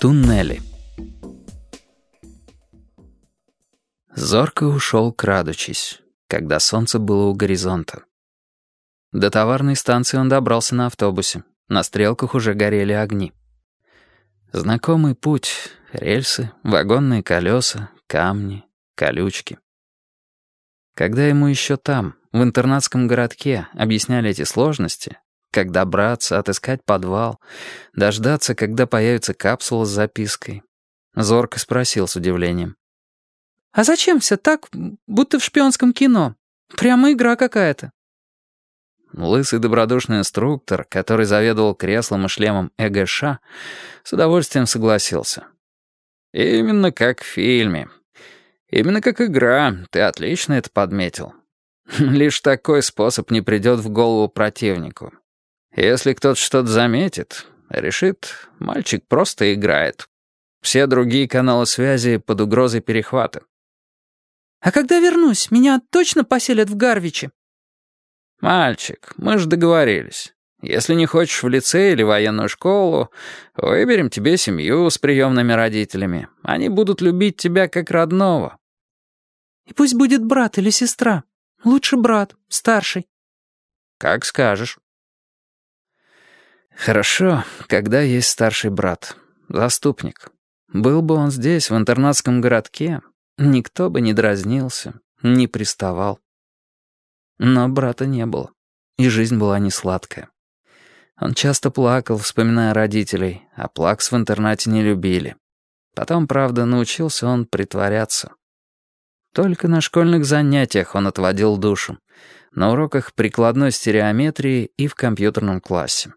Туннели Зорко ушел, крадучись, когда солнце было у горизонта. До товарной станции он добрался на автобусе. На стрелках уже горели огни. Знакомый путь, рельсы, вагонные колеса, камни, колючки. Когда ему еще там, в интернатском городке, объясняли эти сложности, как добраться, отыскать подвал, дождаться, когда появится капсула с запиской. Зорко спросил с удивлением. «А зачем все так, будто в шпионском кино? Прямо игра какая-то». Лысый добродушный инструктор, который заведовал креслом и шлемом ЭГШ, с удовольствием согласился. «Именно как в фильме. Именно как игра. Ты отлично это подметил. Лишь такой способ не придет в голову противнику. Если кто-то что-то заметит, решит, мальчик просто играет. Все другие каналы связи под угрозой перехвата. «А когда вернусь, меня точно поселят в Гарвиче?» «Мальчик, мы же договорились. Если не хочешь в лицей или военную школу, выберем тебе семью с приемными родителями. Они будут любить тебя как родного». «И пусть будет брат или сестра. Лучше брат, старший». «Как скажешь». Хорошо, когда есть старший брат, заступник. Был бы он здесь, в интернатском городке, никто бы не дразнился, не приставал. Но брата не было, и жизнь была не сладкая. Он часто плакал, вспоминая родителей, а плакс в интернате не любили. Потом, правда, научился он притворяться. Только на школьных занятиях он отводил душу, на уроках прикладной стереометрии и в компьютерном классе.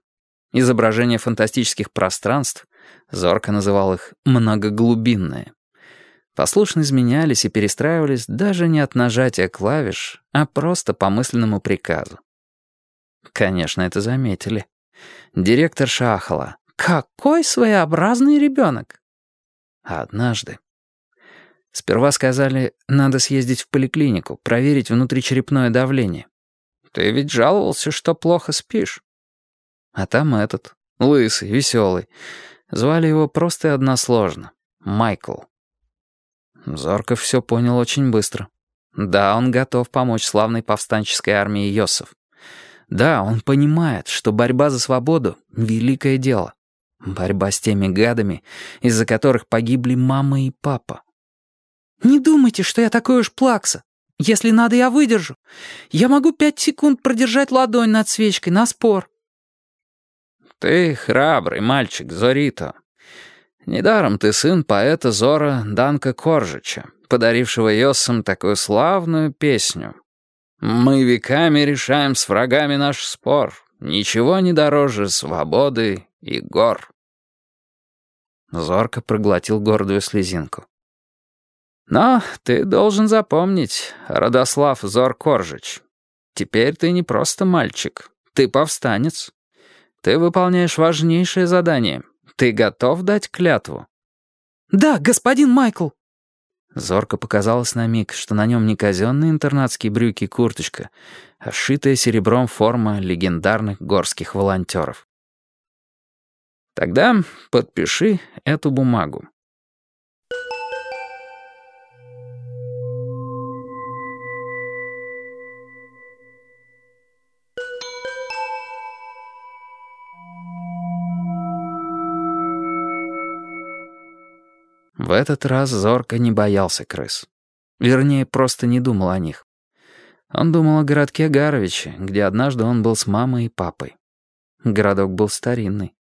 Изображения фантастических пространств, Зорко называл их «многоглубинные», послушно изменялись и перестраивались даже не от нажатия клавиш, а просто по мысленному приказу. Конечно, это заметили. Директор шахала. «Какой своеобразный ребенок!» Однажды... Сперва сказали, надо съездить в поликлинику, проверить внутричерепное давление. «Ты ведь жаловался, что плохо спишь». А там этот, лысый, веселый. Звали его просто и односложно. Майкл. Зорков все понял очень быстро. Да, он готов помочь славной повстанческой армии Йосов. Да, он понимает, что борьба за свободу — великое дело. Борьба с теми гадами, из-за которых погибли мама и папа. «Не думайте, что я такой уж плакса. Если надо, я выдержу. Я могу пять секунд продержать ладонь над свечкой на спор. «Ты храбрый мальчик, Зорито. Недаром ты сын поэта Зора Данка Коржича, подарившего Йоссам такую славную песню. Мы веками решаем с врагами наш спор, ничего не дороже свободы и гор». Зорко проглотил гордую слезинку. «Но ты должен запомнить, Родослав Зор Коржич, теперь ты не просто мальчик, ты повстанец». Ты выполняешь важнейшее задание. Ты готов дать клятву?» «Да, господин Майкл!» Зорко показалось на миг, что на нем не казенные интернатские брюки и курточка, а шитая серебром форма легендарных горских волонтеров. «Тогда подпиши эту бумагу. В этот раз Зорко не боялся крыс. Вернее, просто не думал о них. Он думал о городке Гаровиче, где однажды он был с мамой и папой. Городок был старинный.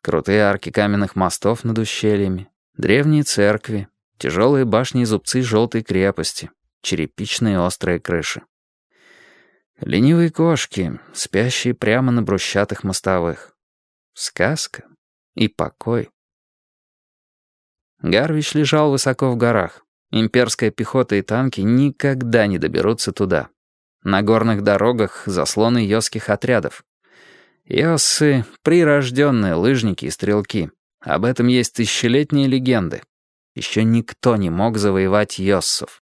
Крутые арки каменных мостов над ущельями, древние церкви, тяжелые башни и зубцы желтой крепости, черепичные острые крыши. Ленивые кошки, спящие прямо на брусчатых мостовых. Сказка и покой. Гарвич лежал высоко в горах. Имперская пехота и танки никогда не доберутся туда. На горных дорогах заслоны йосских отрядов. Йоссы — прирожденные лыжники и стрелки. Об этом есть тысячелетние легенды. Еще никто не мог завоевать йоссов.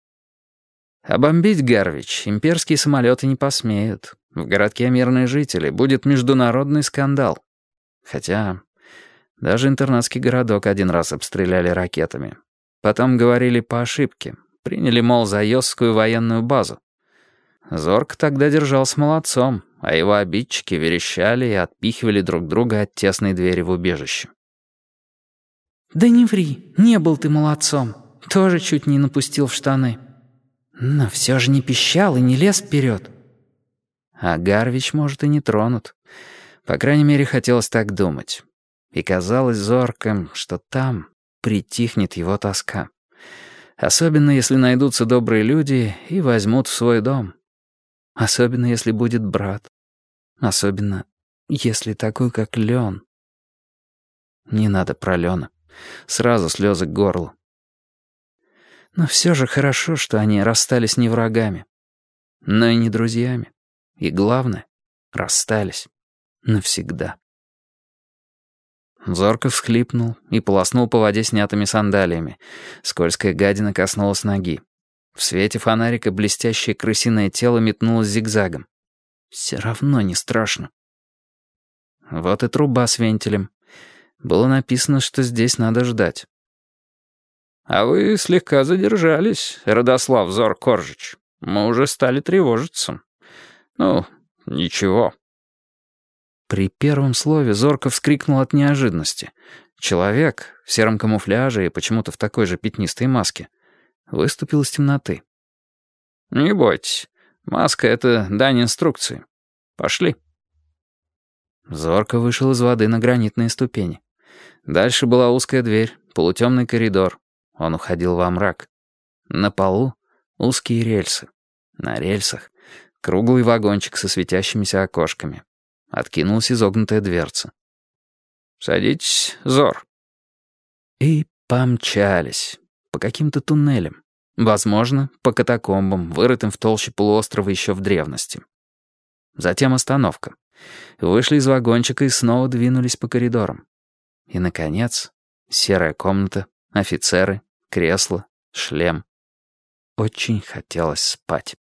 А бомбить Гарвич имперские самолеты не посмеют. В городке мирные жители будет международный скандал. Хотя даже интернатский городок один раз обстреляли ракетами. Потом говорили по ошибке. Приняли, мол, за Йосскую военную базу. Зорг тогда держался молодцом, а его обидчики верещали и отпихивали друг друга от тесной двери в убежище. «Да не ври, не был ты молодцом. Тоже чуть не напустил в штаны. Но все же не пищал и не лез вперед. А Гарвич, может, и не тронут. По крайней мере, хотелось так думать. И казалось зорком, что там притихнет его тоска. Особенно, если найдутся добрые люди и возьмут в свой дом. Особенно, если будет брат. Особенно, если такой, как Лен. Не надо про Лена. Сразу слезы к горлу. Но все же хорошо, что они расстались не врагами, но и не друзьями. И главное, расстались навсегда. Зорко всхлипнул и полоснул по воде снятыми сандалиями. Скользкая гадина коснулась ноги. В свете фонарика блестящее крысиное тело метнулось зигзагом. Все равно не страшно. Вот и труба с вентилем. Было написано, что здесь надо ждать. «А вы слегка задержались, Родослав Зор-Коржич. Мы уже стали тревожиться. Ну, ничего». При первом слове Зорко вскрикнул от неожиданности. Человек в сером камуфляже и почему-то в такой же пятнистой маске выступил из темноты. «Не бойтесь, маска — это дань инструкции. Пошли». Зорко вышел из воды на гранитные ступени. Дальше была узкая дверь, полутемный коридор. Он уходил во мрак. На полу узкие рельсы. На рельсах круглый вагончик со светящимися окошками. Откинулась изогнутая дверца. «Садитесь, Зор». И помчались. По каким-то туннелям. Возможно, по катакомбам, вырытым в толще полуострова еще в древности. Затем остановка. Вышли из вагончика и снова двинулись по коридорам. И, наконец, серая комната, офицеры, кресло, шлем. Очень хотелось спать.